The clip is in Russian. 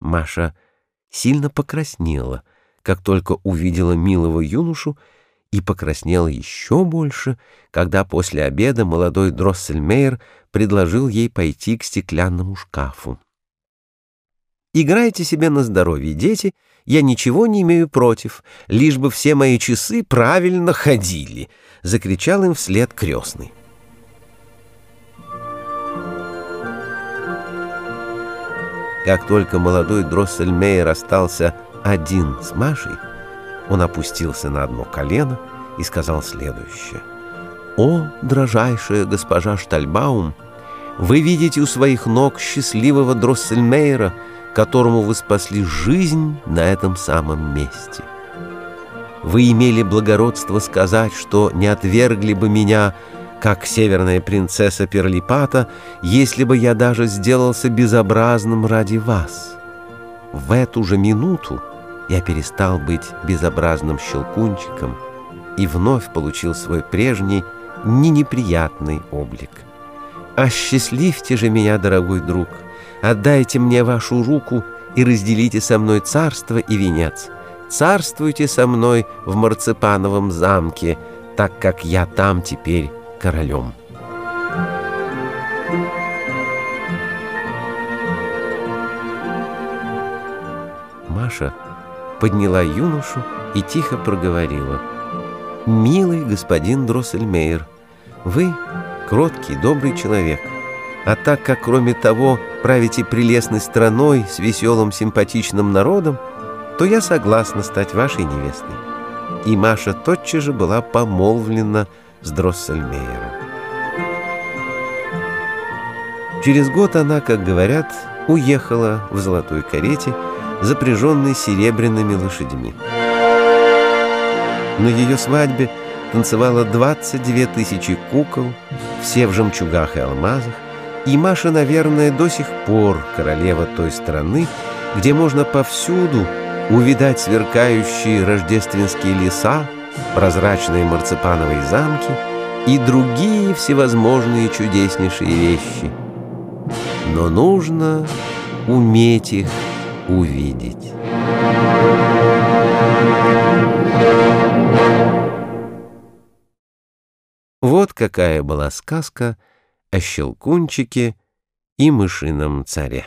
Маша сильно покраснела, как только увидела милого юношу, и покраснела еще больше, когда после обеда молодой Дроссельмейер предложил ей пойти к стеклянному шкафу. «Играйте себе на здоровье, дети, я ничего не имею против, лишь бы все мои часы правильно ходили», — закричал им вслед крестный. Как только молодой Дроссельмейер остался один с Машей, он опустился на одно колено и сказал следующее. «О, дрожайшая госпожа Штальбаум, вы видите у своих ног счастливого Дроссельмейера, которому вы спасли жизнь на этом самом месте. Вы имели благородство сказать, что не отвергли бы меня как северная принцесса Перлипата, если бы я даже сделался безобразным ради вас. В эту же минуту я перестал быть безобразным щелкунчиком и вновь получил свой прежний, не неприятный облик. Осчастливьте же меня, дорогой друг, отдайте мне вашу руку и разделите со мной царство и венец. Царствуйте со мной в марципановом замке, так как я там теперь королем. Маша подняла юношу и тихо проговорила. «Милый господин Дроссельмейер, вы кроткий, добрый человек, а так как, кроме того, правите прелестной страной с веселым симпатичным народом, то я согласна стать вашей невестой». И Маша тотчас же была помолвлена с Дроссельмейером. Через год она, как говорят, уехала в золотой карете, запряженной серебряными лошадьми. На ее свадьбе танцевало 22 тысячи кукол, все в жемчугах и алмазах, и Маша, наверное, до сих пор королева той страны, где можно повсюду увидать сверкающие рождественские леса, прозрачные марципановые замки и другие всевозможные чудеснейшие вещи. Но нужно уметь их увидеть. Вот какая была сказка о Щелкунчике и Мышином царе.